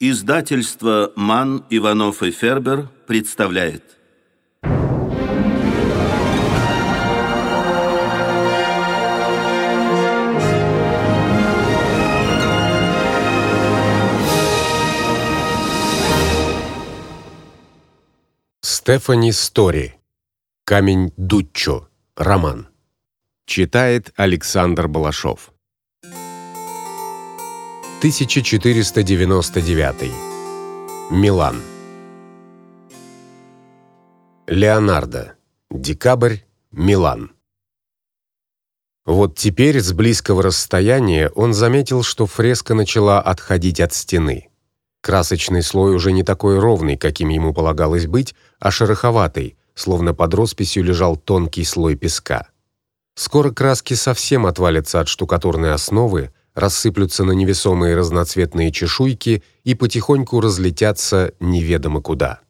Издательство Ман, Иванов и Фербер представляет. Стефани Стори. Камень Дуччо. Роман. Читает Александр Балашов. 1499. Милан. Леонардо. Декабрь. Милан. Вот теперь с близкого расстояния он заметил, что фреска начала отходить от стены. Красочный слой уже не такой ровный, каким ему полагалось быть, а шероховатый, словно под росписью лежал тонкий слой песка. Скоро краски совсем отвалятся от штукатурной основы, рассыплются на невесомые разноцветные чешуйки и потихоньку разлетятся неведомо куда.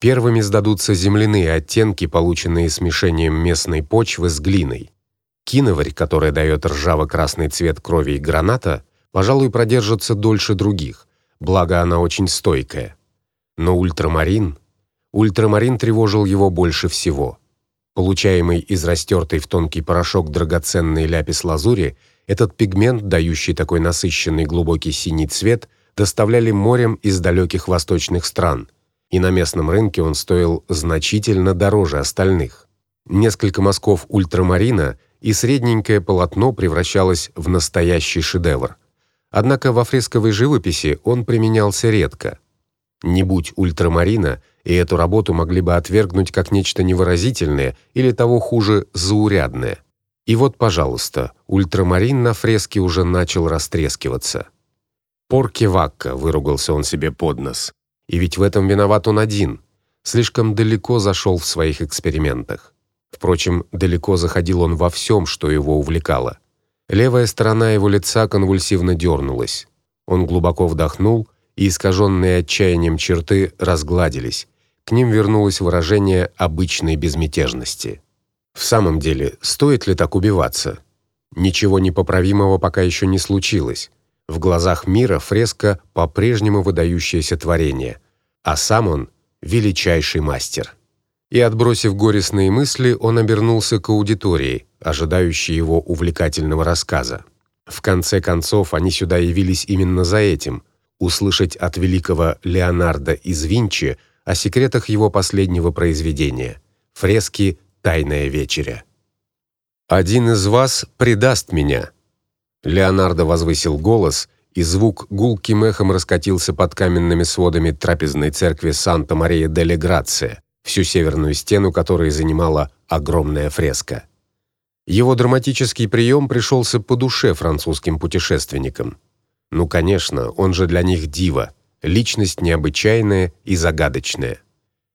Первыми сдадутся земляные оттенки, полученные смешением местной почвы с глиной. Киноварь, которая дает ржаво-красный цвет крови и граната, пожалуй, продержится дольше других, благо она очень стойкая. Но ультрамарин, ультрамарин тревожил его больше всего. Получаемый из растертой в тонкий порошок драгоценной ляпис-лазури этот пигмент, дающий такой насыщенный глубокий синий цвет, доставляли морем из далеких восточных стран, и на местном рынке он стоил значительно дороже остальных. Несколько мазков ультрамарина, и средненькое полотно превращалось в настоящий шедевр. Однако во фресковой живописи он применялся редко. Не будь ультрамарина, и эту работу могли бы отвергнуть как нечто невыразительное или того хуже заурядное. И вот, пожалуйста, ультрамарин на фреске уже начал растрескиваться. Порки-вакка, выругался он себе под нос. И ведь в этом виноват он один. Слишком далеко зашел в своих экспериментах. Впрочем, далеко заходил он во всем, что его увлекало. Левая сторона его лица конвульсивно дернулась. Он глубоко вдохнул, и искаженные отчаянием черты разгладились. К ним вернулось выражение обычной безмятежности. В самом деле, стоит ли так убиваться? Ничего непоправимого пока еще не случилось. В глазах мира фреска по-прежнему выдающееся творение, а сам он величайший мастер. И отбросив горестные мысли, он обернулся к аудитории, ожидающей его увлекательного рассказа. В конце концов, они сюда явились именно за этим услышать от великого Леонардо из Винчи о секретах его последнего произведения фрески Тайная вечеря. Один из вас предаст меня. Леонардо возвысил голос, и звук гулким эхом раскатился под каменными сводами трапезной церкви Санта-Мария-дель Грация, всю северную стену которой занимала огромная фреска. Его драматический прием пришелся по душе французским путешественникам. Ну, конечно, он же для них дива, личность необычайная и загадочная.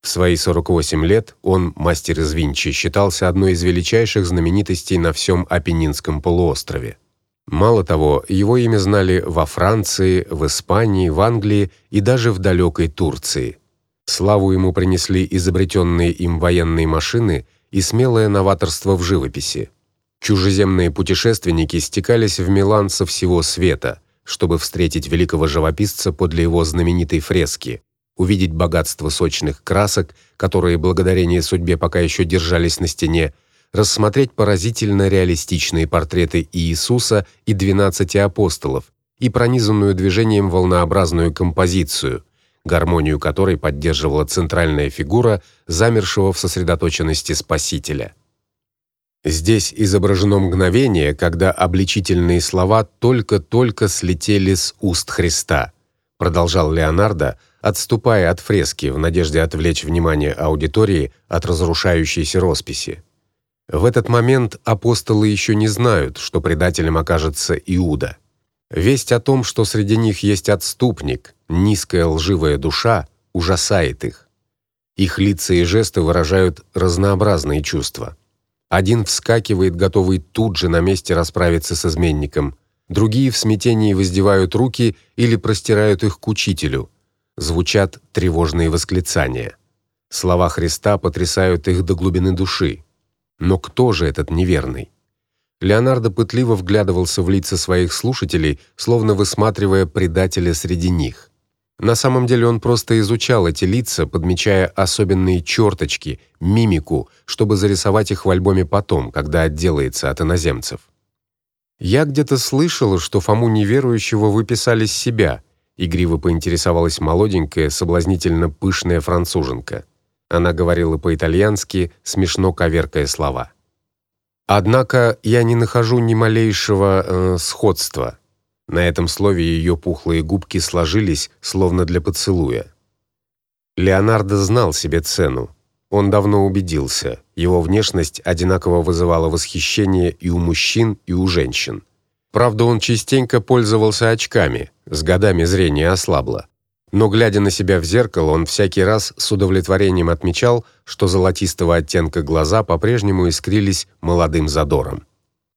В свои 48 лет он, мастер из Винчи, считался одной из величайших знаменитостей на всем Апеннинском полуострове. Мало того, его имя знали во Франции, в Испании, в Англии и даже в далекой Турции. Славу ему принесли изобретенные им военные машины и смелое новаторство в живописи. Чужеземные путешественники стекались в Милан со всего света, чтобы встретить великого живописца подле его знаменитой фрески, увидеть богатство сочных красок, которые благодарение судьбе пока еще держались на стене, рассмотреть поразительно реалистичные портреты Иисуса и двенадцати апостолов и пронизанную движением волнообразную композицию, гармонию которой поддерживала центральная фигура замершего в сосредоточенности Спасителя. Здесь изображено мгновение, когда обличительные слова только-только слетели с уст Христа, продолжал Леонардо, отступая от фрески в надежде отвлечь внимание аудитории от разрушающейся росписи. В этот момент апостолы еще не знают, что предателем окажется Иуда. Весть о том, что среди них есть отступник, низкая лживая душа, ужасает их. Их лица и жесты выражают разнообразные чувства. Один вскакивает, готовый тут же на месте расправиться с изменником. Другие в смятении воздевают руки или простирают их к учителю звучат тревожные восклицания. Слова Христа потрясают их до глубины души. Но кто же этот неверный? Леонардо пытливо вглядывался в лица своих слушателей, словно высматривая предателя среди них. На самом деле он просто изучал эти лица, подмечая особенные черточки, мимику, чтобы зарисовать их в альбоме потом, когда отделается от иноземцев. Я где-то слышала, что Фому неверующего выписали с себя. Игриво поинтересовалась молоденькая, соблазнительно пышная француженка. Она говорила по-итальянски, смешно коверкая слова. Однако я не нахожу ни малейшего э, сходства. На этом слове ее пухлые губки сложились, словно для поцелуя. Леонардо знал себе цену. Он давно убедился, его внешность одинаково вызывала восхищение и у мужчин, и у женщин. Правда, он частенько пользовался очками, с годами зрение ослабло. Но глядя на себя в зеркало, он всякий раз с удовлетворением отмечал, что золотистого оттенка глаза по-прежнему искрились молодым задором.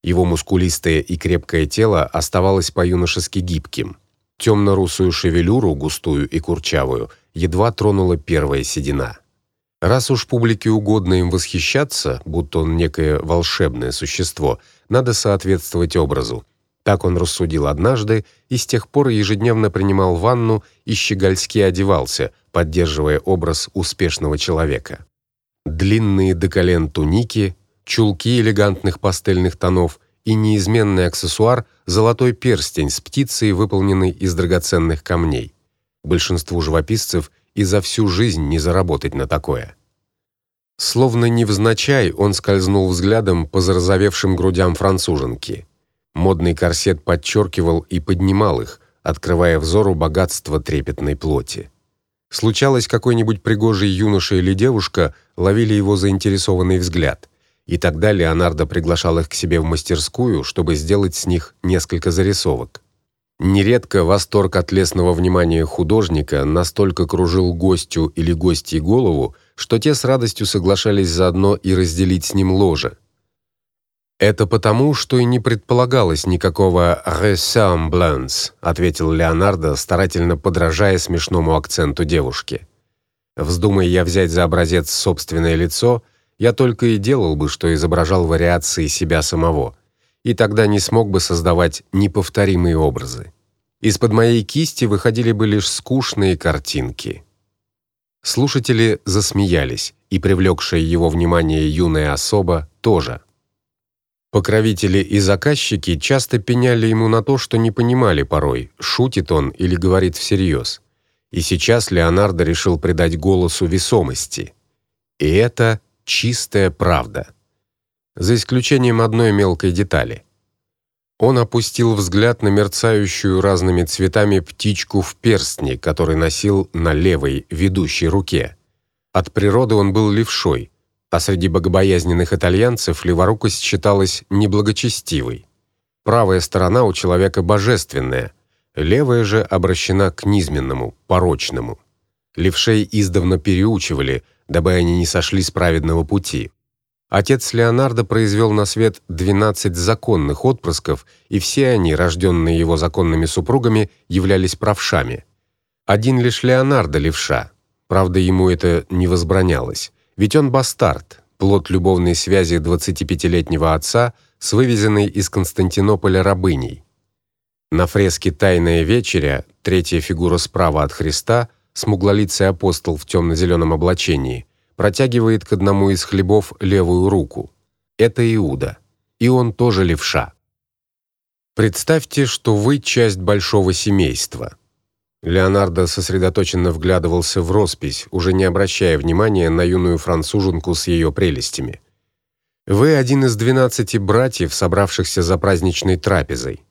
Его мускулистое и крепкое тело оставалось по-юношески гибким. Темно-русую шевелюру, густую и курчавую, едва тронула первая седина. Раз уж публике угодно им восхищаться, будто он некое волшебное существо, надо соответствовать образу. Так он рассудил однажды и с тех пор ежедневно принимал ванну и щегольски одевался, поддерживая образ успешного человека. Длинные до колен туники, чулки элегантных пастельных тонов и неизменный аксессуар золотой перстень с птицей, выполненный из драгоценных камней. Большинству живописцев и за всю жизнь не заработать на такое. Словно невзначай он скользнул взглядом по зарозовевшим грудям француженки. Модный корсет подчеркивал и поднимал их, открывая взору богатство трепетной плоти. Случалось, какой-нибудь пригожий юноша или девушка ловили его заинтересованный взгляд и тогда Леонардо приглашал их к себе в мастерскую, чтобы сделать с них несколько зарисовок. Нередко восторг от лесного внимания художника настолько кружил гостю или гостьей голову, что те с радостью соглашались заодно и разделить с ним ложе. Это потому, что и не предполагалось никакого ressemblance, ответил Леонардо, старательно подражая смешному акценту девушки. Вздумай я взять за образец собственное лицо, я только и делал бы, что изображал вариации себя самого, и тогда не смог бы создавать неповторимые образы. Из-под моей кисти выходили бы лишь скучные картинки. Слушатели засмеялись, и привлекшая его внимание юная особа тоже. Покровители и заказчики часто пеняли ему на то, что не понимали порой, шутит он или говорит всерьез. И сейчас Леонардо решил придать голосу весомости. И это чистая правда. За исключением одной мелкой детали. Он опустил взгляд на мерцающую разными цветами птичку в перстне, который носил на левой ведущей руке. От природы он был левшой, а среди богобоязненных итальянцев леворукость считалась неблагочестивой. Правая сторона у человека божественная, левая же обращена к низменному, порочному. Левшей издавна переучивали, дабы они не сошли с праведного пути. Отец Леонардо произвел на свет 12 законных отпрысков, и все они, рожденные его законными супругами, являлись правшами. Один лишь Леонардо левша. Правда, ему это не возбранялось, ведь он бастард, плод любовной связи 25-летнего отца с вывезенной из Константинополя рабыней. На фреске Тайная вечеря, третья фигура справа от Христа, смуглолицый апостол в темно зеленом облачении, протягивает к одному из хлебов левую руку. Это Иуда, и он тоже левша. Представьте, что вы часть большого семейства. Леонардо сосредоточенно вглядывался в роспись, уже не обращая внимания на юную француженку с ее прелестями. Вы один из двенадцати братьев, собравшихся за праздничной трапезой.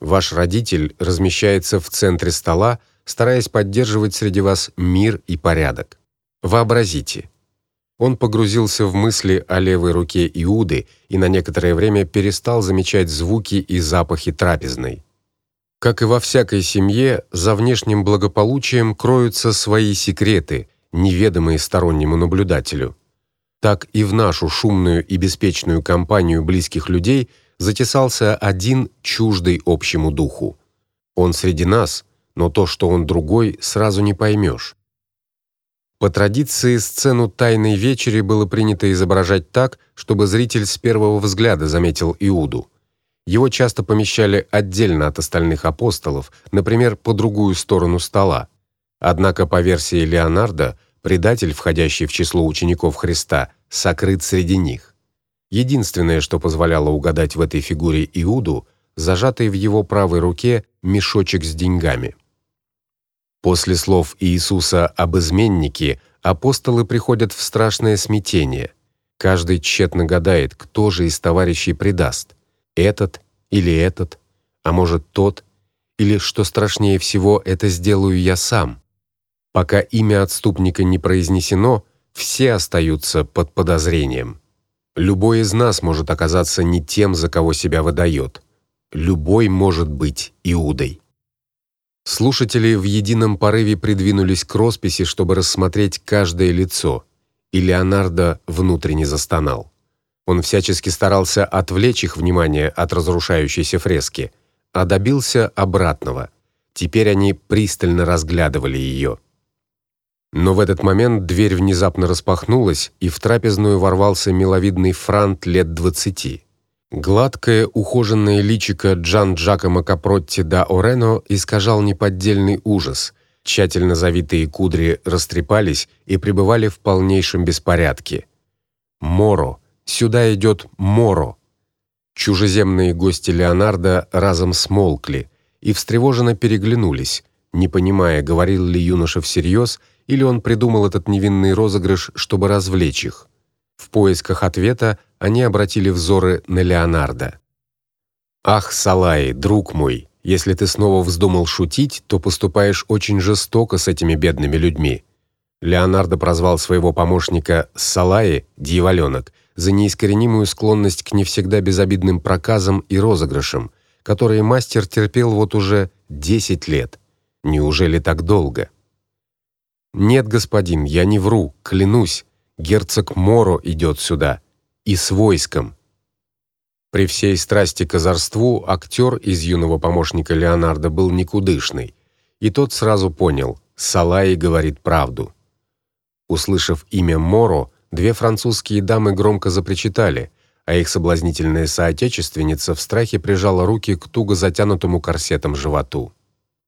Ваш родитель размещается в центре стола, стараясь поддерживать среди вас мир и порядок. Вообразите. Он погрузился в мысли о левой руке Иуды и на некоторое время перестал замечать звуки и запахи трапезной. Как и во всякой семье, за внешним благополучием кроются свои секреты, неведомые стороннему наблюдателю. Так и в нашу шумную и беспечную компанию близких людей затесался один чуждый общему духу. Он среди нас, но то, что он другой, сразу не поймешь. По традиции сцену тайной вечери было принято изображать так, чтобы зритель с первого взгляда заметил Иуду. Его часто помещали отдельно от остальных апостолов, например, по другую сторону стола. Однако по версии Леонардо, предатель, входящий в число учеников Христа, сокрыт среди них. Единственное, что позволяло угадать в этой фигуре Иуду, зажатый в его правой руке мешочек с деньгами. После слов Иисуса об изменнике апостолы приходят в страшное смятение. Каждый тщетно гадает, кто же из товарищей предаст: этот или этот, а может тот, или что страшнее всего, это сделаю я сам. Пока имя отступника не произнесено, все остаются под подозрением. Любой из нас может оказаться не тем, за кого себя выдает. Любой может быть Иудой. Слушатели в едином порыве придвинулись к росписи, чтобы рассмотреть каждое лицо, и Леонардо внутренне застонал. Он всячески старался отвлечь их внимание от разрушающейся фрески, а добился обратного. Теперь они пристально разглядывали ее. Но в этот момент дверь внезапно распахнулась, и в трапезную ворвался миловидный франт лет двадцати. Гладкое, ухоженное личико Джан Джакомо Капротти да Орено искажал неподдельный ужас. Тщательно завитые кудри растрепались и пребывали в полнейшем беспорядке. Моро, сюда идет Моро. Чужеземные гости Леонардо разом смолкли и встревоженно переглянулись, не понимая, говорил ли юноша всерьез или он придумал этот невинный розыгрыш, чтобы развлечь их. В поисках ответа они обратили взоры на Леонардо. Ах, Салай, друг мой, если ты снова вздумал шутить, то поступаешь очень жестоко с этими бедными людьми. Леонардо прозвал своего помощника Салаи, дьяволёнок, за неискоренимую склонность к не всегда безобидным проказам и розыгрышам, которые мастер терпел вот уже 10 лет. Неужели так долго? Нет, господин, я не вру, клянусь. Герцог Моро идет сюда и с войском. При всей страсти к озорству актер из юного помощника Леонардо был никудышный, и тот сразу понял: Салай говорит правду. Услышав имя Моро, две французские дамы громко запричитали, а их соблазнительная соотечественница в страхе прижала руки к туго затянутому корсетом животу.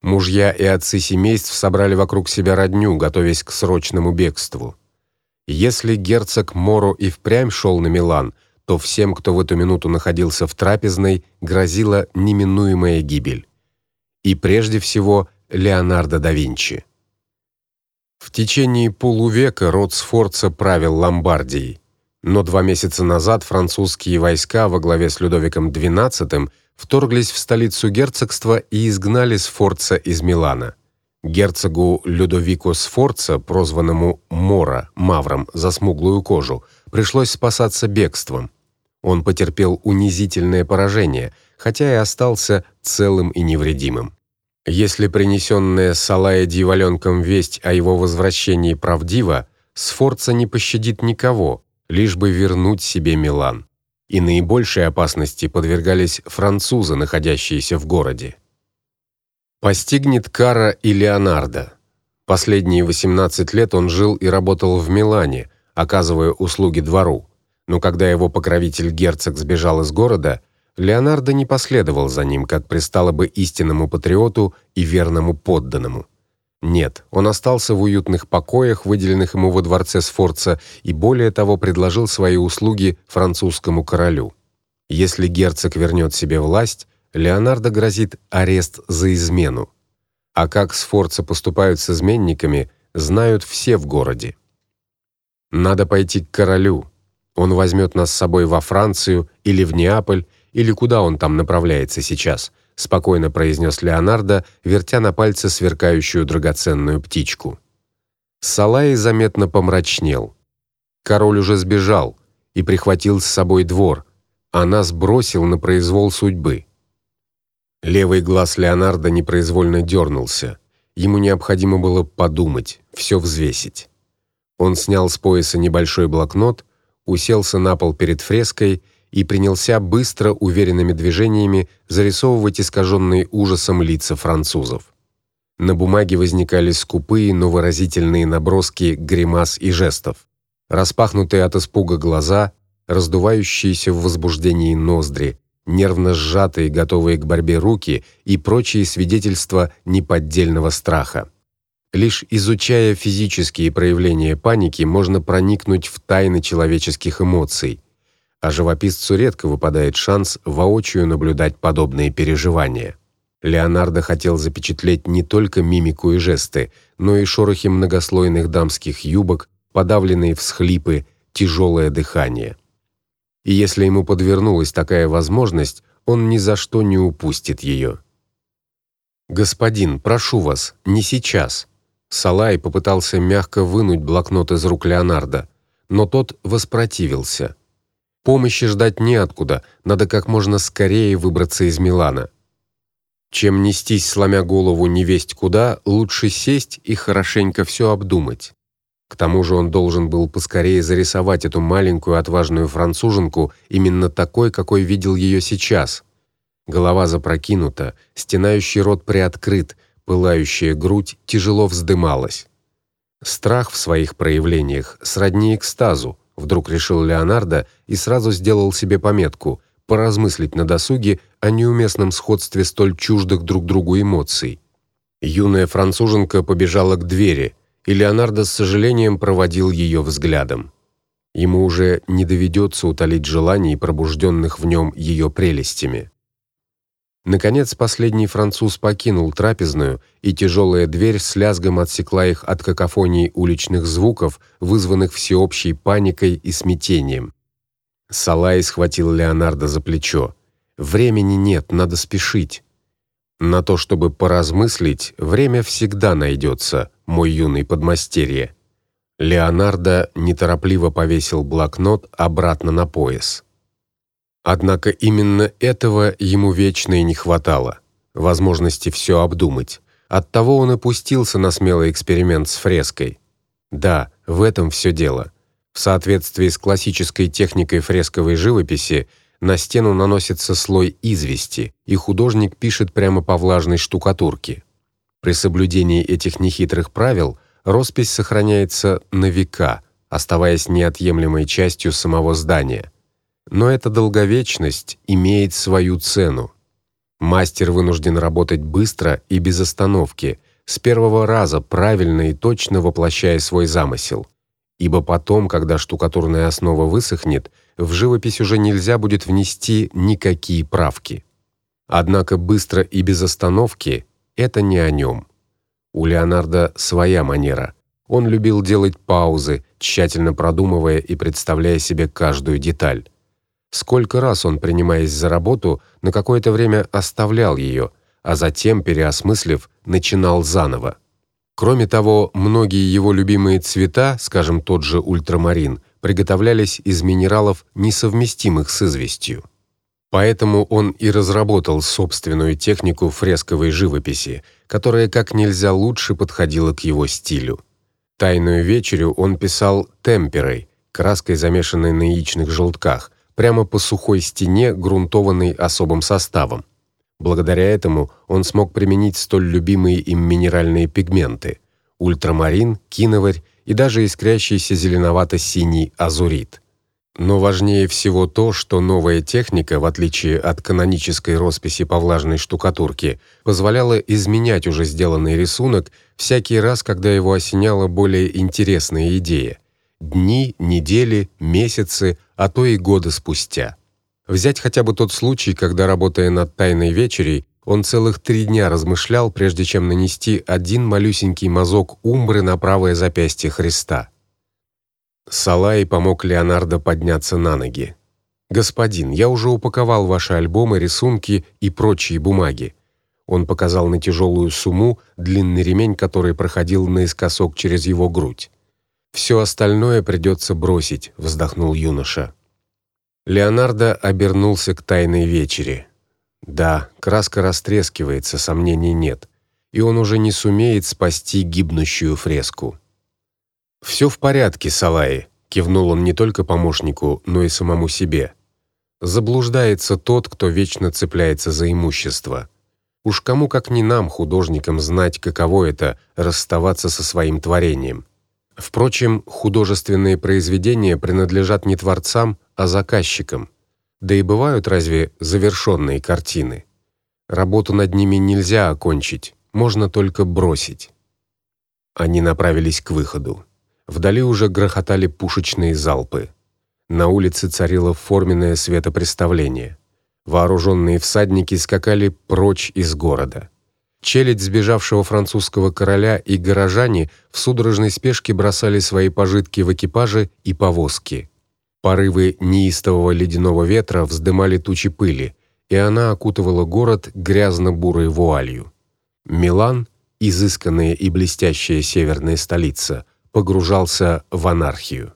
Мужья и отцы семейств собрали вокруг себя родню, готовясь к срочному бегству. Если герцог Моро и впрямь шел на Милан, то всем, кто в эту минуту находился в трапезной, грозила неминуемая гибель. И прежде всего Леонардо да Винчи. В течение полувека род Сфорца правил Ломбардией, но два месяца назад французские войска во главе с Людовиком XII вторглись в столицу герцогства и изгнали Сфорца из Милана. Герцогу Людовико Сфорца, прозванному Мора, Мавром за смуглую кожу, пришлось спасаться бегством. Он потерпел унизительное поражение, хотя и остался целым и невредимым. Если принесенная Салая дьяволёнком весть о его возвращении правдива, Сфорца не пощадит никого, лишь бы вернуть себе Милан. И наибольшей опасности подвергались французы, находящиеся в городе. Постигнет кара и Леонардо. Последние 18 лет он жил и работал в Милане, оказывая услуги двору. Но когда его покровитель герцог сбежал из города, Леонардо не последовал за ним, как пристало бы истинному патриоту и верному подданному. Нет, он остался в уютных покоях, выделенных ему во дворце Сфорца, и более того предложил свои услуги французскому королю. Если герцог вернет себе власть, Леонардо грозит арест за измену. А как Сфорца поступают с изменниками, знают все в городе. Надо пойти к королю. Он возьмет нас с собой во Францию или в Неаполь, или куда он там направляется сейчас, спокойно произнес Леонардо, вертя на пальце сверкающую драгоценную птичку. Салай заметно помрачнел. Король уже сбежал и прихватил с собой двор, а нас бросил на произвол судьбы. Левый глаз Леонардо непроизвольно дернулся. Ему необходимо было подумать, все взвесить. Он снял с пояса небольшой блокнот, уселся на пол перед фреской и принялся быстро, уверенными движениями зарисовывать искаженные ужасом лица французов. На бумаге возникали скупые, но выразительные наброски гримас и жестов. Распахнутые от испуга глаза, раздувающиеся в возбуждении ноздри, нервно сжатые, готовые к борьбе руки и прочие свидетельства неподдельного страха. Лишь изучая физические проявления паники, можно проникнуть в тайны человеческих эмоций. А живописцу редко выпадает шанс воочию наблюдать подобные переживания. Леонардо хотел запечатлеть не только мимику и жесты, но и шорохи многослойных дамских юбок, подавленные всхлипы, тяжелое дыхание. И если ему подвернулась такая возможность, он ни за что не упустит ее. Господин, прошу вас, не сейчас. Салай попытался мягко вынуть блокнот из рук Леонардо, но тот воспротивился. Помощи ждать неоткуда, надо как можно скорее выбраться из Милана. Чем нестись сломя голову невесть куда, лучше сесть и хорошенько все обдумать. К тому же он должен был поскорее зарисовать эту маленькую отважную француженку именно такой, какой видел ее сейчас. Голова запрокинута, стенающий рот приоткрыт, пылающая грудь тяжело вздымалась. Страх в своих проявлениях сродни экстазу, вдруг решил Леонардо и сразу сделал себе пометку: поразмыслить на досуге о неуместном сходстве столь чуждых друг другу эмоций. Юная француженка побежала к двери и Леонардо с сожалением проводил ее взглядом. Ему уже не доведется утолить желаний, пробужденных в нем ее прелестями. Наконец последний француз покинул трапезную, и тяжелая дверь с лязгом отсекла их от какофонии уличных звуков, вызванных всеобщей паникой и смятением. Салай схватил Леонардо за плечо. Времени нет, надо спешить. На то, чтобы поразмыслить, время всегда найдется, мой юный подмастерье. Леонардо неторопливо повесил блокнот обратно на пояс. Однако именно этого ему вечно и не хватало возможности все обдумать. Оттого он и пустился на смелый эксперимент с фреской. Да, в этом все дело. В соответствии с классической техникой фресковой живописи на стену наносится слой извести, и художник пишет прямо по влажной штукатурке. При соблюдении этих нехитрых правил роспись сохраняется на века, оставаясь неотъемлемой частью самого здания. Но эта долговечность имеет свою цену. Мастер вынужден работать быстро и без остановки, с первого раза правильно и точно воплощая свой замысел. Ибо потом, когда штукатурная основа высохнет, в живопись уже нельзя будет внести никакие правки. Однако быстро и без остановки это не о нем. У Леонардо своя манера. Он любил делать паузы, тщательно продумывая и представляя себе каждую деталь. Сколько раз он, принимаясь за работу, на какое-то время оставлял ее, а затем, переосмыслив, начинал заново. Кроме того, многие его любимые цвета, скажем, тот же ультрамарин, приготовлялись из минералов, несовместимых с известью. Поэтому он и разработал собственную технику фресковой живописи, которая как нельзя лучше подходила к его стилю. Тайную вечерю он писал темперой, краской, замешанной на яичных желтках, прямо по сухой стене, грунтованной особым составом. Благодаря этому он смог применить столь любимые им минеральные пигменты: ультрамарин, киноварь и даже искрящийся зеленовато-синий азурит. Но важнее всего то, что новая техника, в отличие от канонической росписи по влажной штукатурке, позволяла изменять уже сделанный рисунок всякий раз, когда его осеняла более интересная идея. Дни, недели, месяцы, а то и годы спустя. Взять хотя бы тот случай, когда работая над тайной вечерей, он целых три дня размышлял, прежде чем нанести один малюсенький мазок умбры на правое запястье Христа. Салай помог Леонардо подняться на ноги. Господин, я уже упаковал ваши альбомы, рисунки и прочие бумаги. Он показал на тяжелую сумму, длинный ремень, который проходил наискосок через его грудь. Все остальное придется бросить, вздохнул юноша. Леонардо обернулся к тайной вечере. Да, краска растрескивается, сомнений нет, и он уже не сумеет спасти гибнущую фреску. Все в порядке, Салаи, кивнул он не только помощнику, но и самому себе. Заблуждается тот, кто вечно цепляется за имущество. Уж кому как не нам, художникам, знать, каково это расставаться со своим творением. Впрочем, художественные произведения принадлежат не творцам, а заказчикам. Да и бывают разве завершенные картины? Работу над ними нельзя окончить, можно только бросить. Они направились к выходу. Вдали уже грохотали пушечные залпы. На улице царило форменное светопреставление. Вооруженные всадники скакали прочь из города. Челядь сбежавшего французского короля и горожане в судорожной спешке бросали свои пожитки в экипажи и повозки. Порывы неистового ледяного ветра вздымали тучи пыли, и она окутывала город грязно-бурой вуалью. Милан, изысканная и блестящая северная столица, погружался в анархию.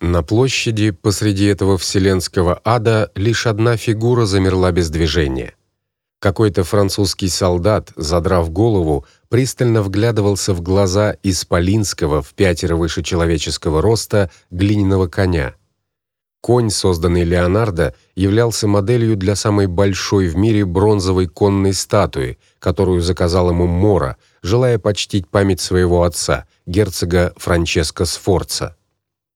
На площади посреди этого вселенского ада лишь одна фигура замерла без движения. Какой-то французский солдат, задрав голову, пристально вглядывался в глаза исполинского в пятеро выше человеческого роста глиняного коня. Конь, созданный Леонардо, являлся моделью для самой большой в мире бронзовой конной статуи, которую заказал ему Мора, желая почтить память своего отца, герцога Франческо Сфорца.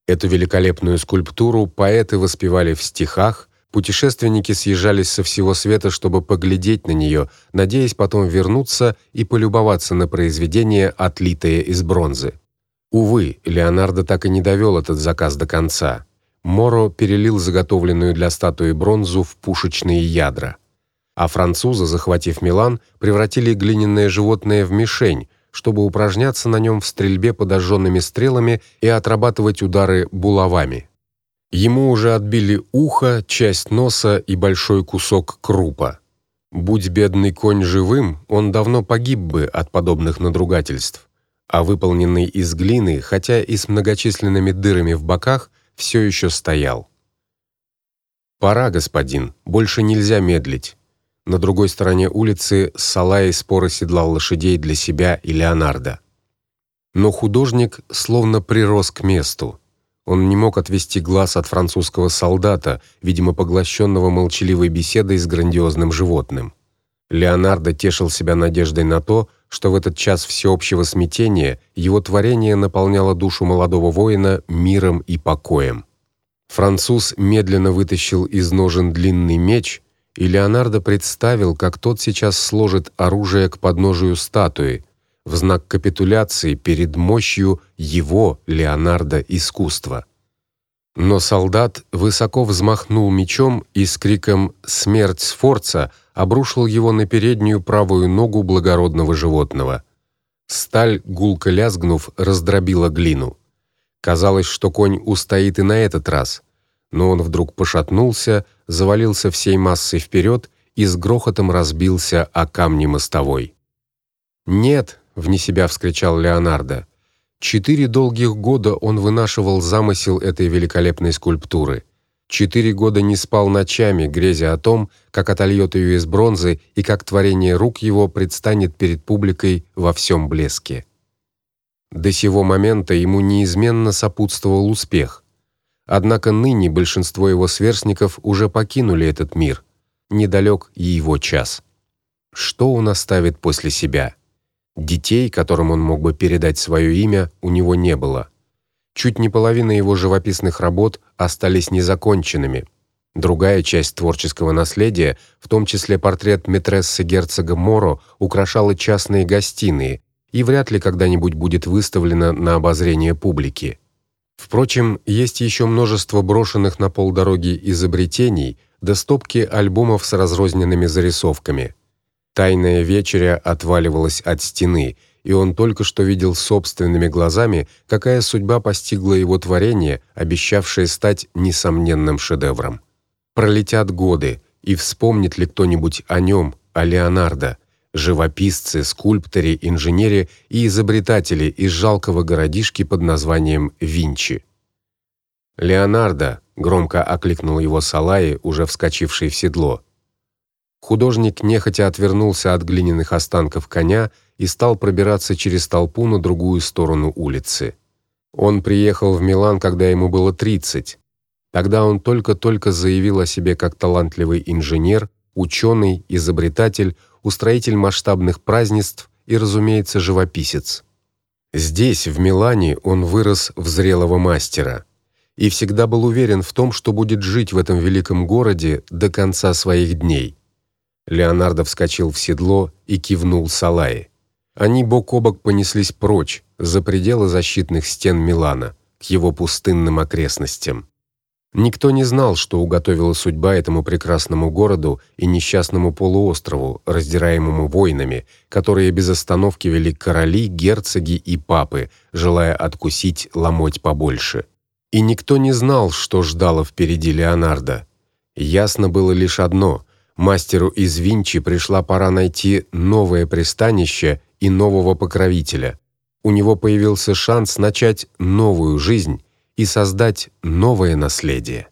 Эту великолепную скульптуру поэты воспевали в стихах, путешественники съезжались со всего света, чтобы поглядеть на нее, надеясь потом вернуться и полюбоваться на произведение, отлитое из бронзы. Увы, Леонардо так и не довел этот заказ до конца. Моро перелил заготовленную для статуи бронзу в пушечные ядра, а французы, захватив Милан, превратили глиняное животное в мишень, чтобы упражняться на нем в стрельбе подожженными стрелами и отрабатывать удары булавами. Ему уже отбили ухо, часть носа и большой кусок крупа. Будь бедный конь живым, он давно погиб бы от подобных надругательств. А выполненный из глины, хотя и с многочисленными дырами в боках, все еще стоял. Пора, господин, больше нельзя медлить. На другой стороне улицы Салай споро седлал лошадей для себя и Леонардо. Но художник словно прирос к месту. Он не мог отвести глаз от французского солдата, видимо, поглощенного молчаливой беседой с грандиозным животным. Леонардо тешил себя надеждой на то, что в этот час всеобщего смятения его творение наполняло душу молодого воина миром и покоем. Француз медленно вытащил из ножен длинный меч и Леонардо представил, как тот сейчас сложит оружие к подножию статуи в знак капитуляции перед мощью его Леонардо искусства. Но солдат высоко взмахнул мечом и с криком «Смерть Сфорца!» обрушил его на переднюю правую ногу благородного животного. Сталь, гулко лязгнув, раздробила глину. Казалось, что конь устоит и на этот раз, но он вдруг пошатнулся, завалился всей массой вперед и с грохотом разбился о камни мостовой. "Нет!" Вне себя вскричал Леонардо. Четыре долгих года он вынашивал замысел этой великолепной скульптуры. Четыре года не спал ночами, грезя о том, как отольет ее из бронзы и как творение рук его предстанет перед публикой во всем блеске. До сего момента ему неизменно сопутствовал успех. Однако ныне большинство его сверстников уже покинули этот мир. Недалек и его час. Что он оставит после себя? Детей, которым он мог бы передать свое имя, у него не было. Чуть не половина его живописных работ остались незаконченными. Другая часть творческого наследия, в том числе портрет метрессы герцога Моро, украшала частные гостиные и вряд ли когда-нибудь будет выставлена на обозрение публики. Впрочем, есть еще множество брошенных на полдороги изобретений, да стопки альбомов с разрозненными зарисовками. Тайная вечеря отваливалась от стены, и он только что видел собственными глазами, какая судьба постигла его творение, обещавшее стать несомненным шедевром. Пролетят годы, и вспомнит ли кто-нибудь о нем, о Леонардо, живописцы, скульпторы, инженеры и изобретатели из жалкого городишки под названием Винчи. Леонардо громко окликнул его Салаи, уже вскочивший в седло. Художник нехотя отвернулся от глиняных останков коня и стал пробираться через толпу на другую сторону улицы. Он приехал в Милан, когда ему было 30. Тогда он только-только заявил о себе как талантливый инженер, ученый, изобретатель, устроитель масштабных празднеств и, разумеется, живописец. Здесь, в Милане, он вырос в зрелого мастера и всегда был уверен в том, что будет жить в этом великом городе до конца своих дней. Леонардо вскочил в седло и кивнул Салае. Они бок о бок понеслись прочь, за пределы защитных стен Милана, к его пустынным окрестностям. Никто не знал, что уготовила судьба этому прекрасному городу и несчастному полуострову, раздираемому войнами, которые без остановки вели короли, герцоги и папы, желая откусить ломоть побольше. И никто не знал, что ждало впереди Леонардо. Ясно было лишь одно: мастеру из Винчи пришла пора найти новое пристанище и нового покровителя. У него появился шанс начать новую жизнь и создать новое наследие.